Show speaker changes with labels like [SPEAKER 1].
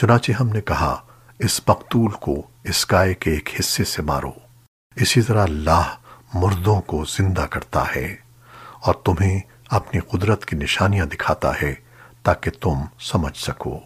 [SPEAKER 1] چنانچہ ہم نے کہا، اس مقتول کو اس گائے کے ایک حصے سے مارو۔ اسی طرح اللہ مردوں کو زندہ کرتا ہے اور تمہیں اپنی قدرت کی نشانیاں دکھاتا ہے تاکہ تم سمجھ سکو۔